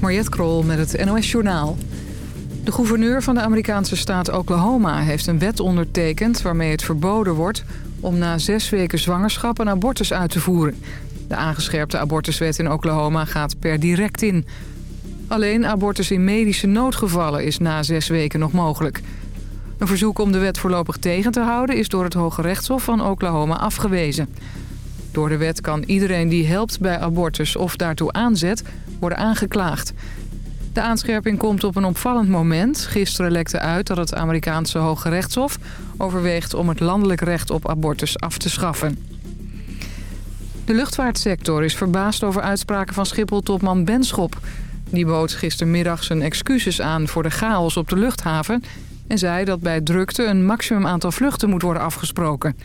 Mariette Krol met het NOS Journaal. De gouverneur van de Amerikaanse staat Oklahoma heeft een wet ondertekend... waarmee het verboden wordt om na zes weken zwangerschap een abortus uit te voeren. De aangescherpte abortuswet in Oklahoma gaat per direct in. Alleen abortus in medische noodgevallen is na zes weken nog mogelijk. Een verzoek om de wet voorlopig tegen te houden... is door het Hoge Rechtshof van Oklahoma afgewezen. Door de wet kan iedereen die helpt bij abortus of daartoe aanzet... worden aangeklaagd. De aanscherping komt op een opvallend moment. Gisteren lekte uit dat het Amerikaanse Hoge Rechtshof overweegt om het landelijk recht op abortus af te schaffen. De luchtvaartsector is verbaasd over uitspraken van Schiphol-topman Benschop. Die bood gistermiddag zijn excuses aan voor de chaos op de luchthaven... en zei dat bij drukte een maximum aantal vluchten moet worden afgesproken.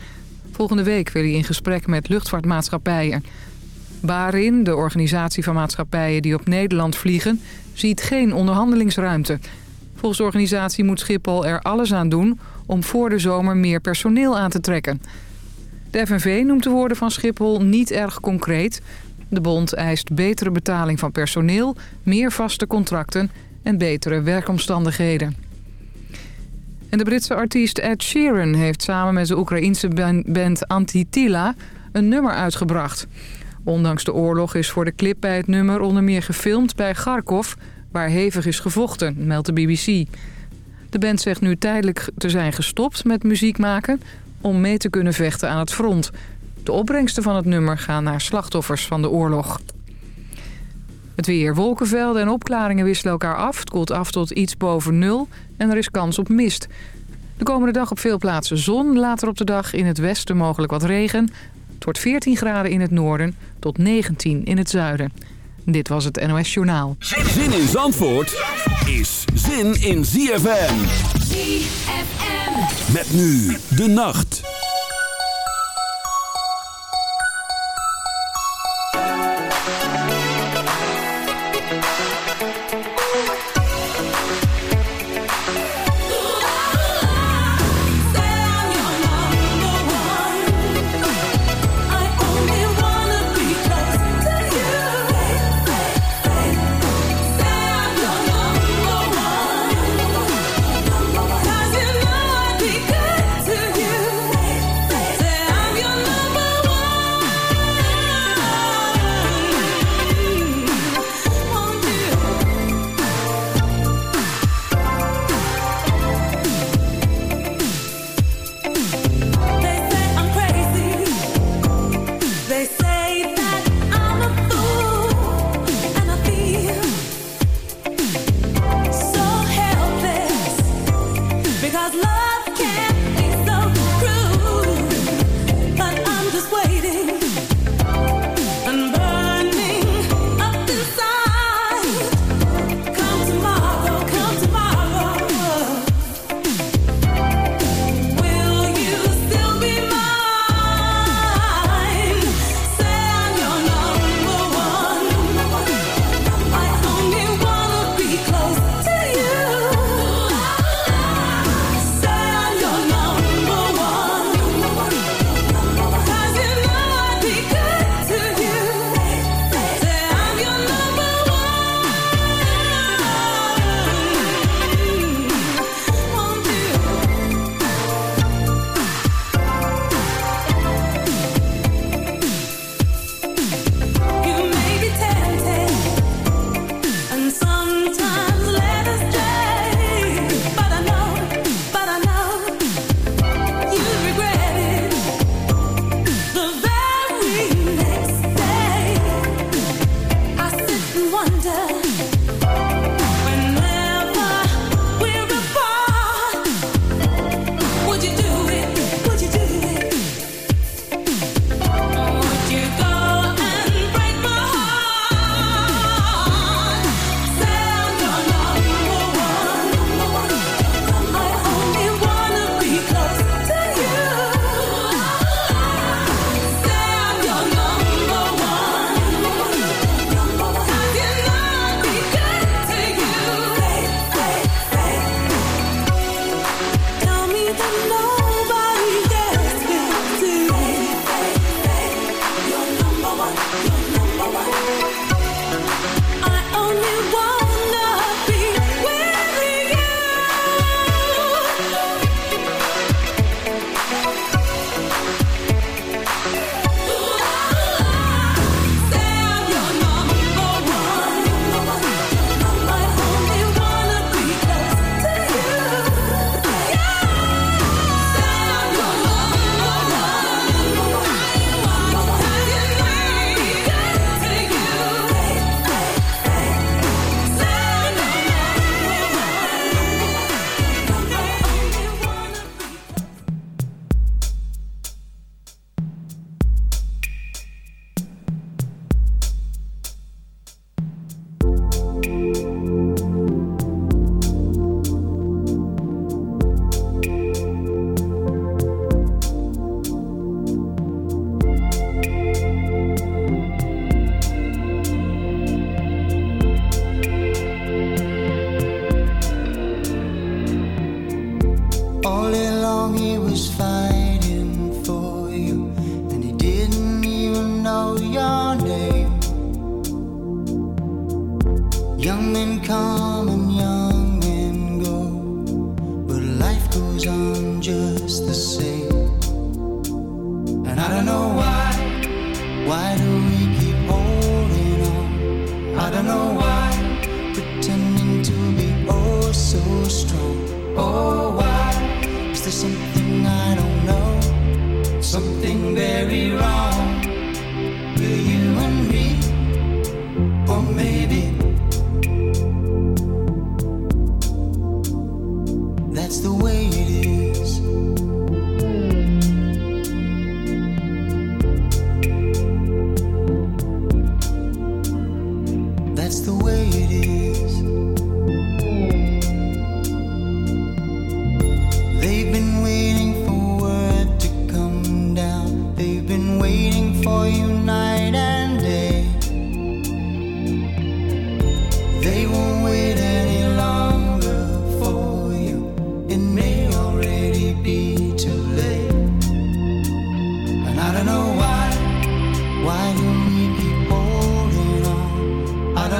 Volgende week wil hij in gesprek met luchtvaartmaatschappijen. Barin, de organisatie van maatschappijen die op Nederland vliegen... ziet geen onderhandelingsruimte. Volgens de organisatie moet Schiphol er alles aan doen... om voor de zomer meer personeel aan te trekken. De FNV noemt de woorden van Schiphol niet erg concreet. De bond eist betere betaling van personeel, meer vaste contracten... en betere werkomstandigheden. En de Britse artiest Ed Sheeran heeft samen met de Oekraïense band Antitila een nummer uitgebracht... Ondanks de oorlog is voor de clip bij het nummer onder meer gefilmd bij Kharkov... waar hevig is gevochten, meldt de BBC. De band zegt nu tijdelijk te zijn gestopt met muziek maken... om mee te kunnen vechten aan het front. De opbrengsten van het nummer gaan naar slachtoffers van de oorlog. Het weer, wolkenvelden en opklaringen wisselen elkaar af. Het koelt af tot iets boven nul en er is kans op mist. De komende dag op veel plaatsen zon. Later op de dag in het westen mogelijk wat regen. Het wordt 14 graden in het noorden tot 19 in het zuiden. Dit was het NOS Journaal. Zin in Zandvoort is zin in ZFM. ZFM. Met nu de nacht.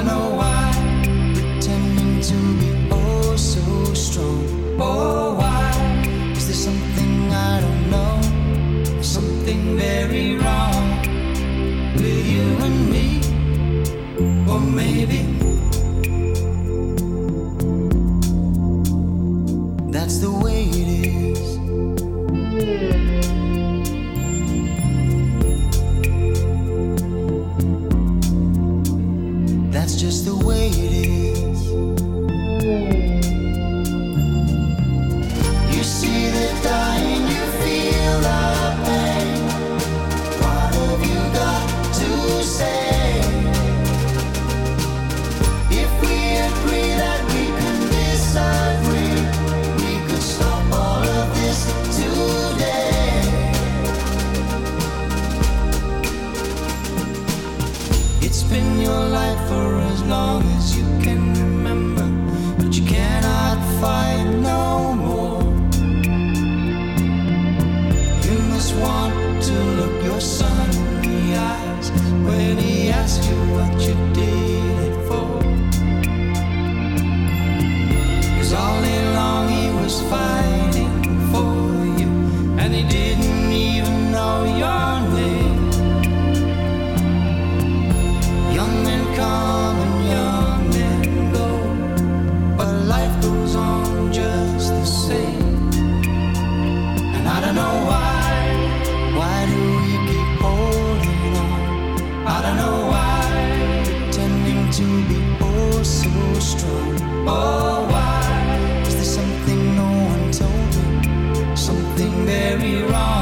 Change. I couldn't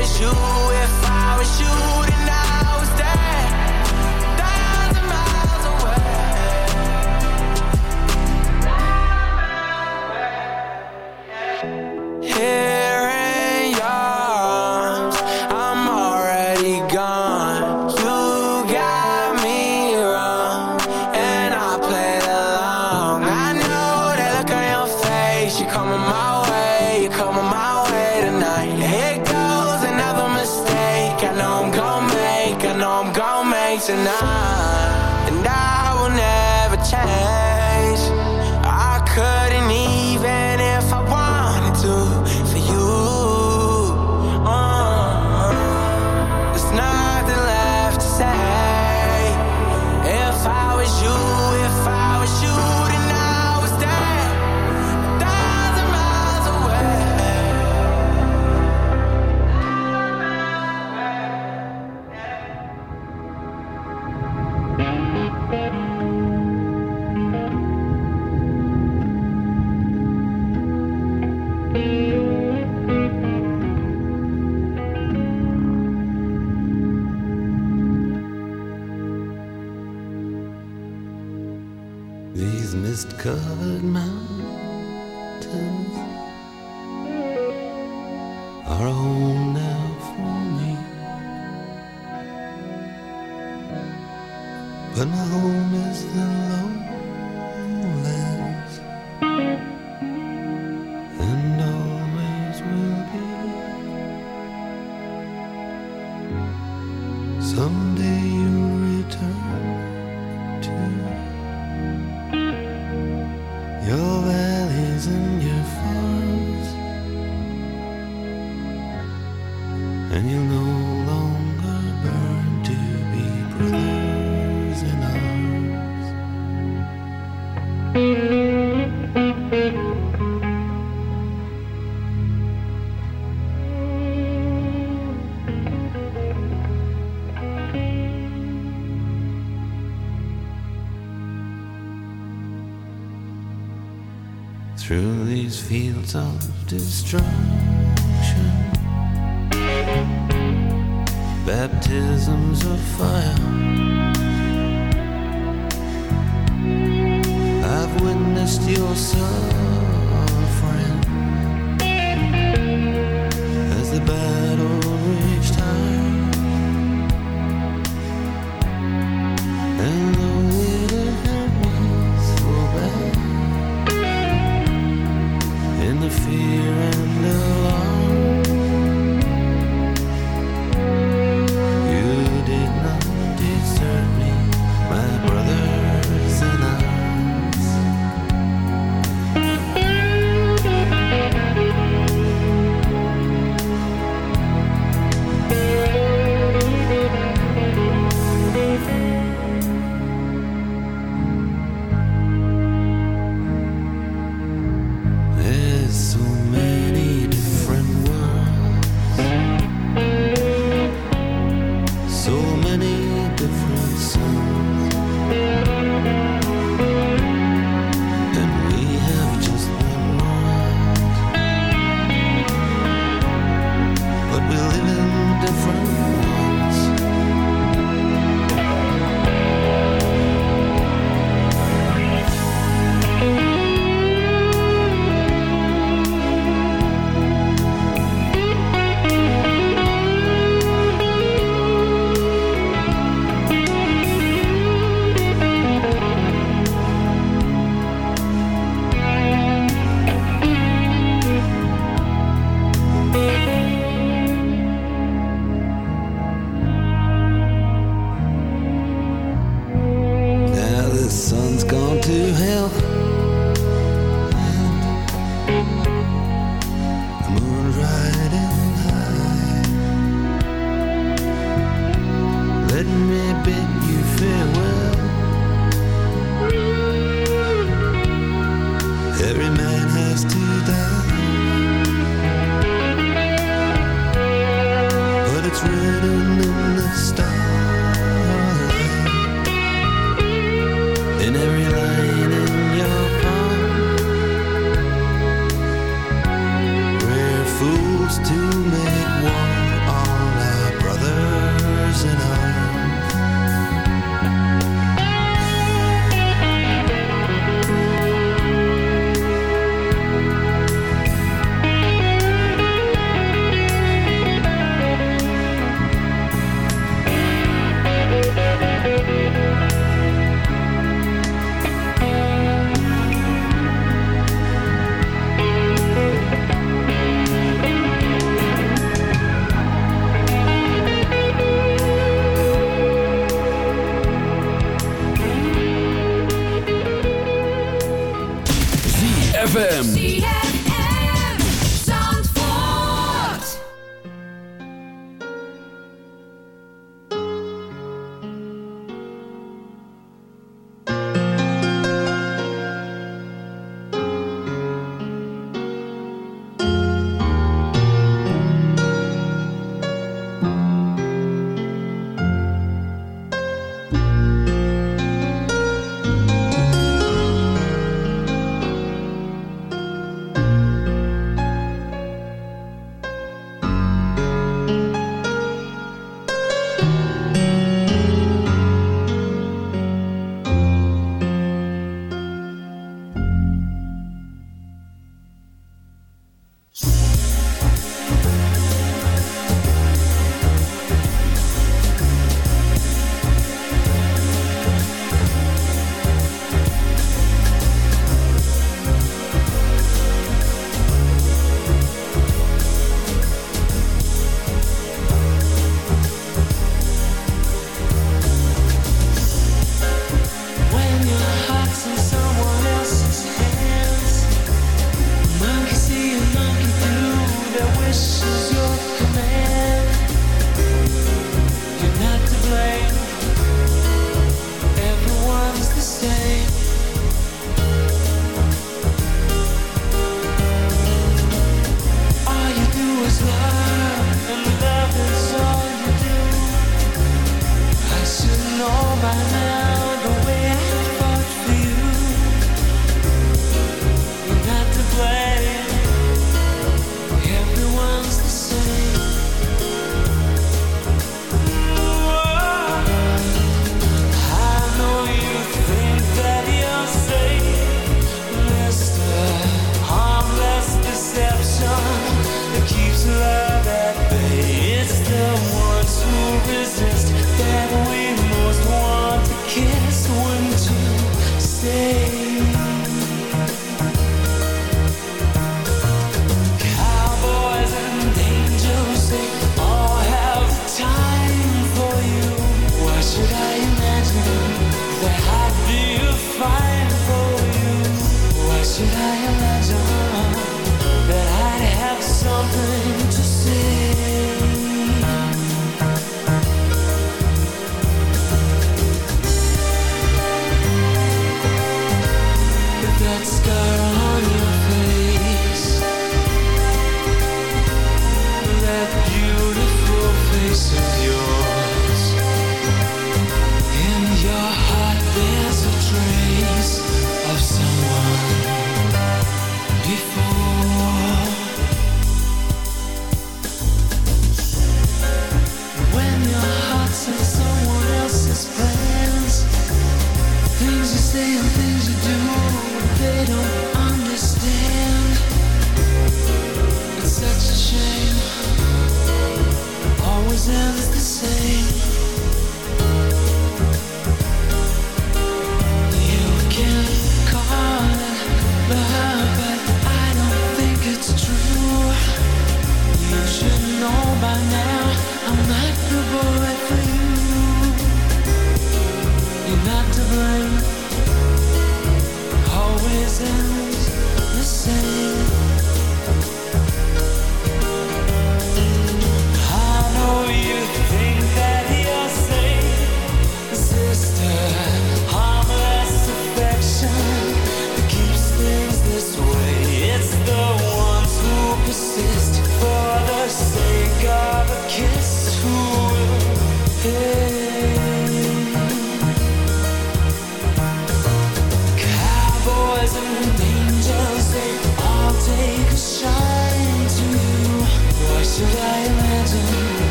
was you, if I was you, These fields of destruction, baptisms of fire.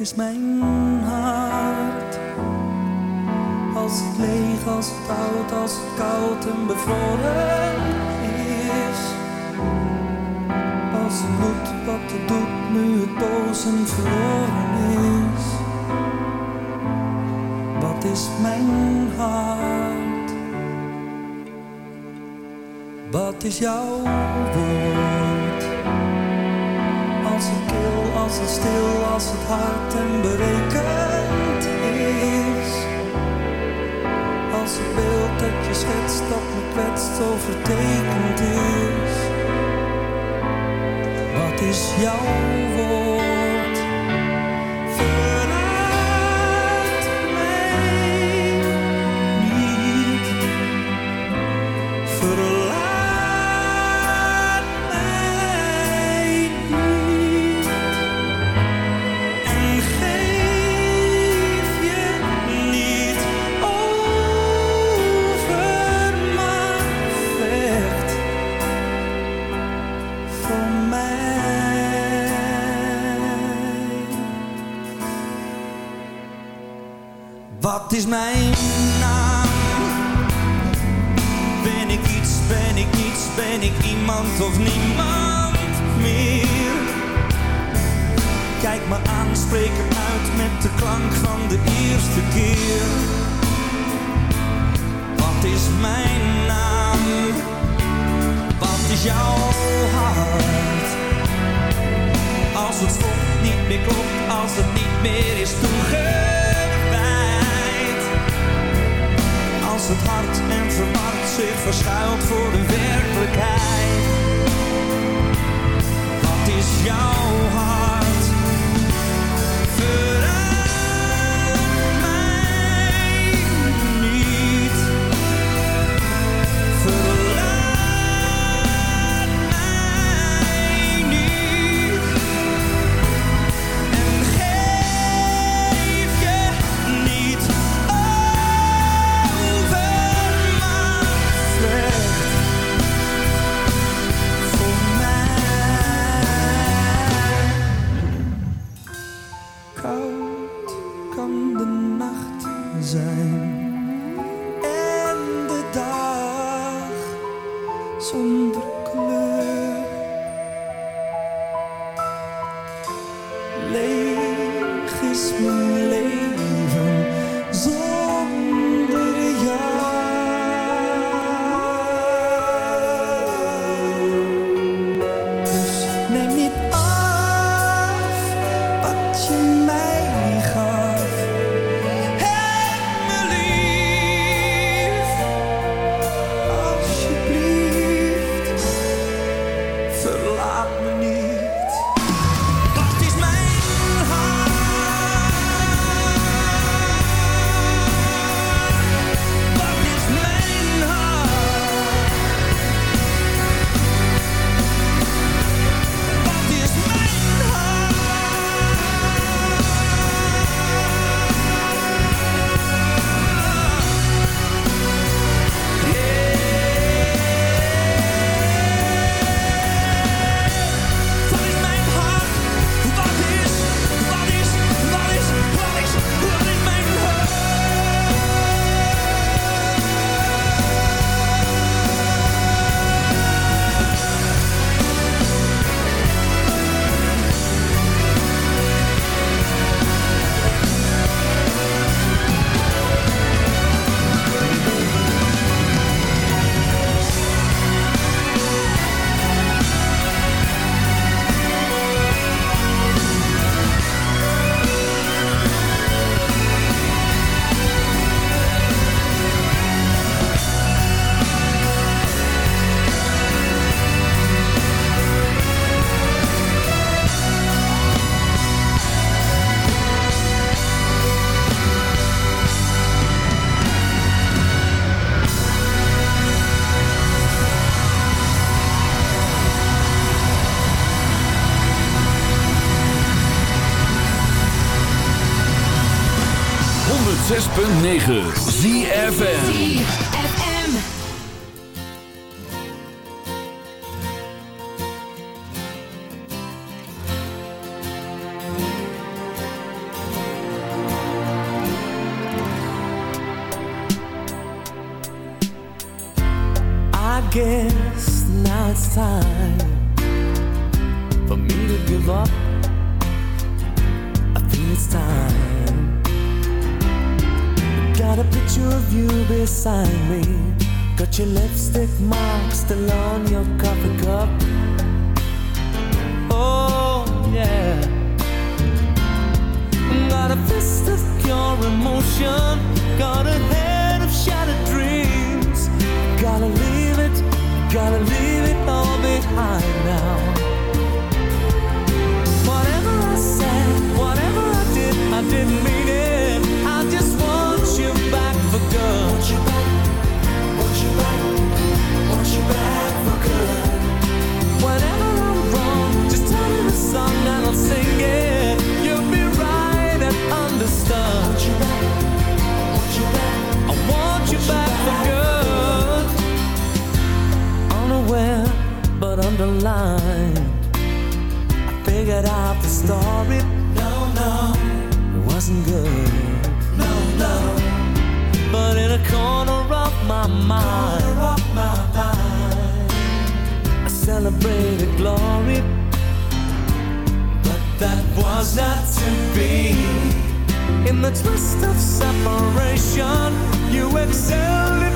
is 106.9 ZFN mind. Up my mind. I celebrated glory, but that was not to be. In the twist of separation, you excelled.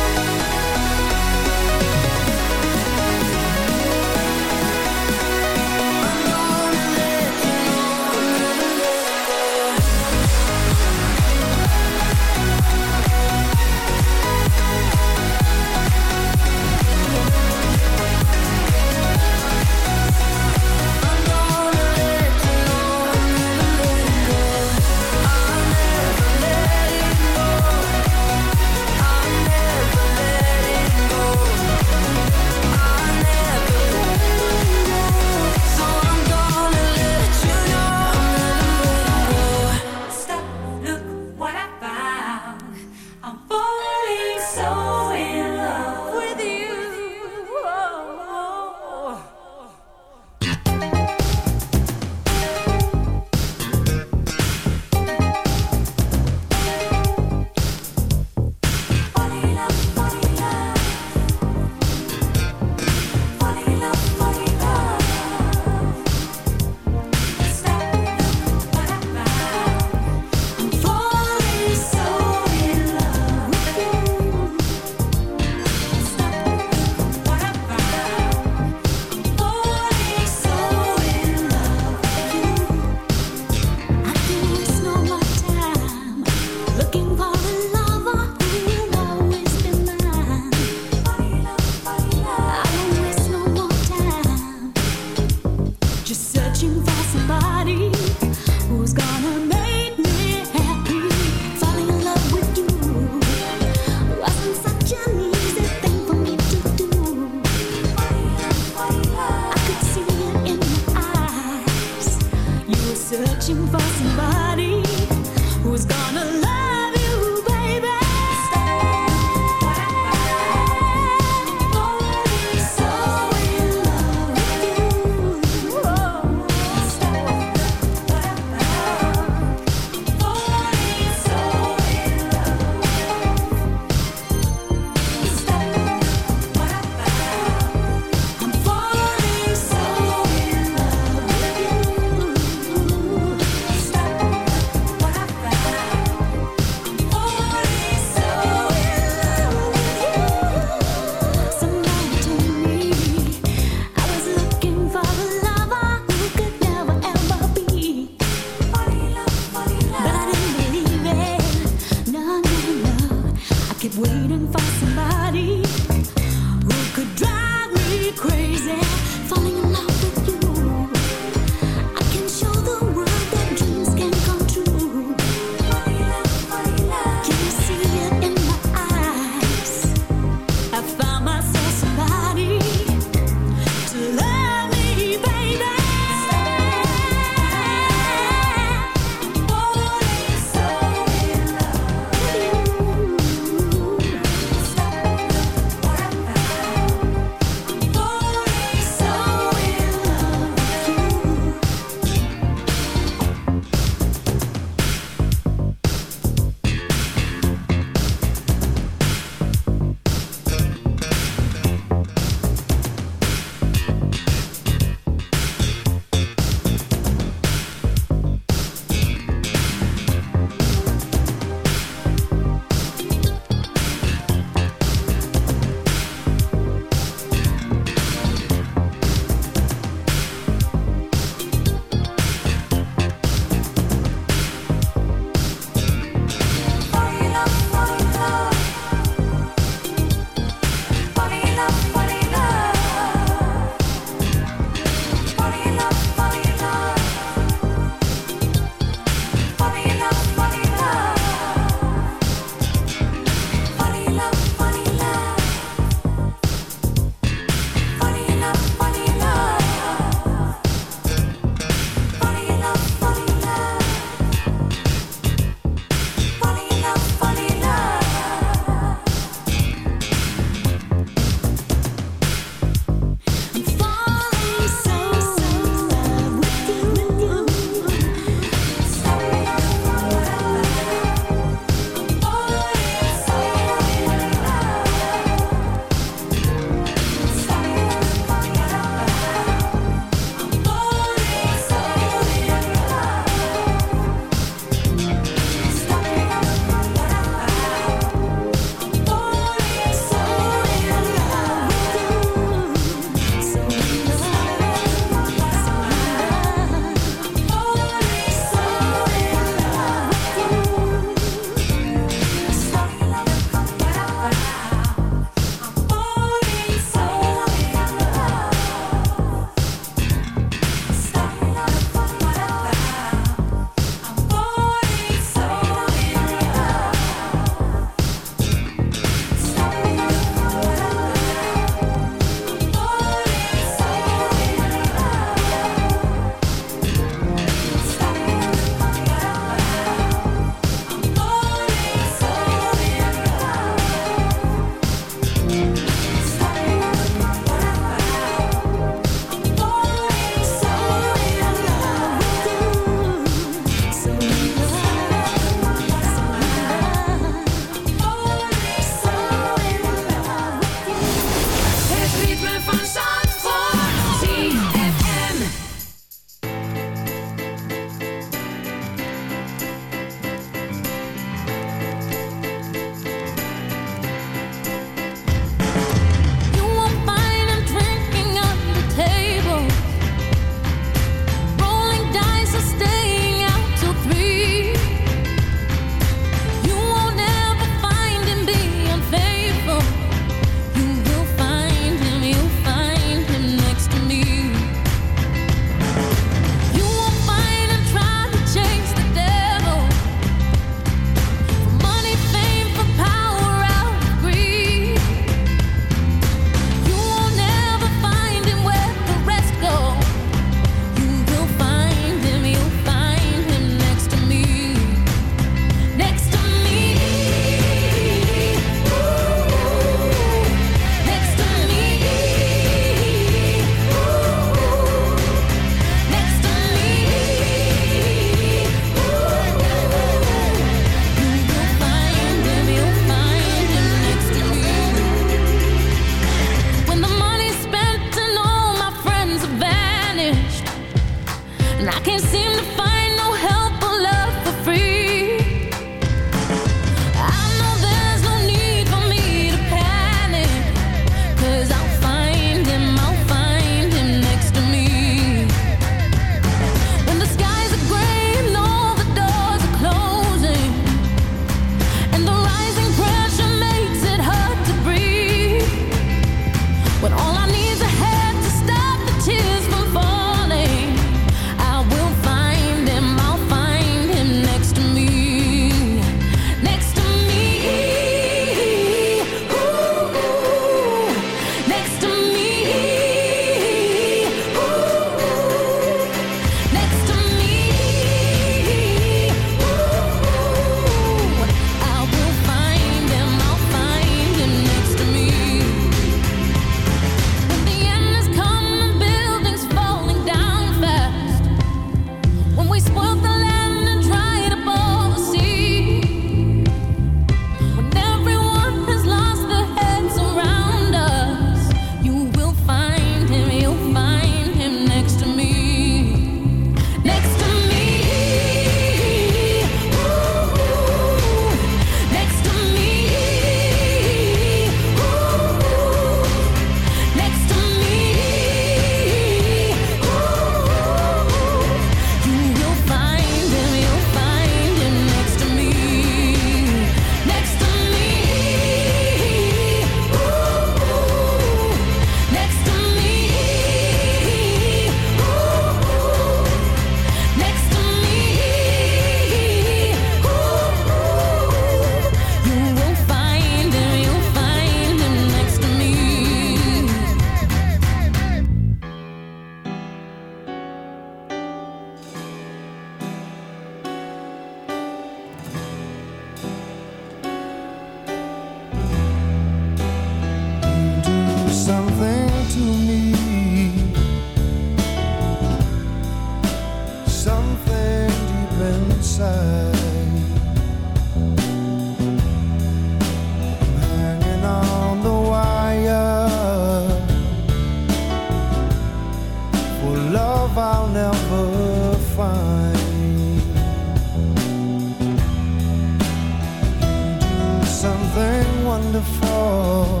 fall.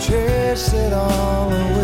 Chase it all away.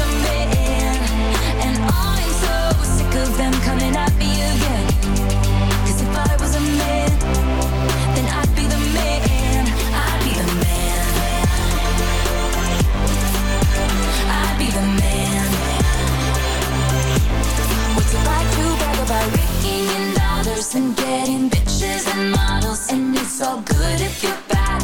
Cause if I was a man, then I'd be the man. I'd be the man. I'd be the man. What's it like to brag about dollars and getting bitches and models? And it's all good if you're bad,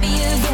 me again,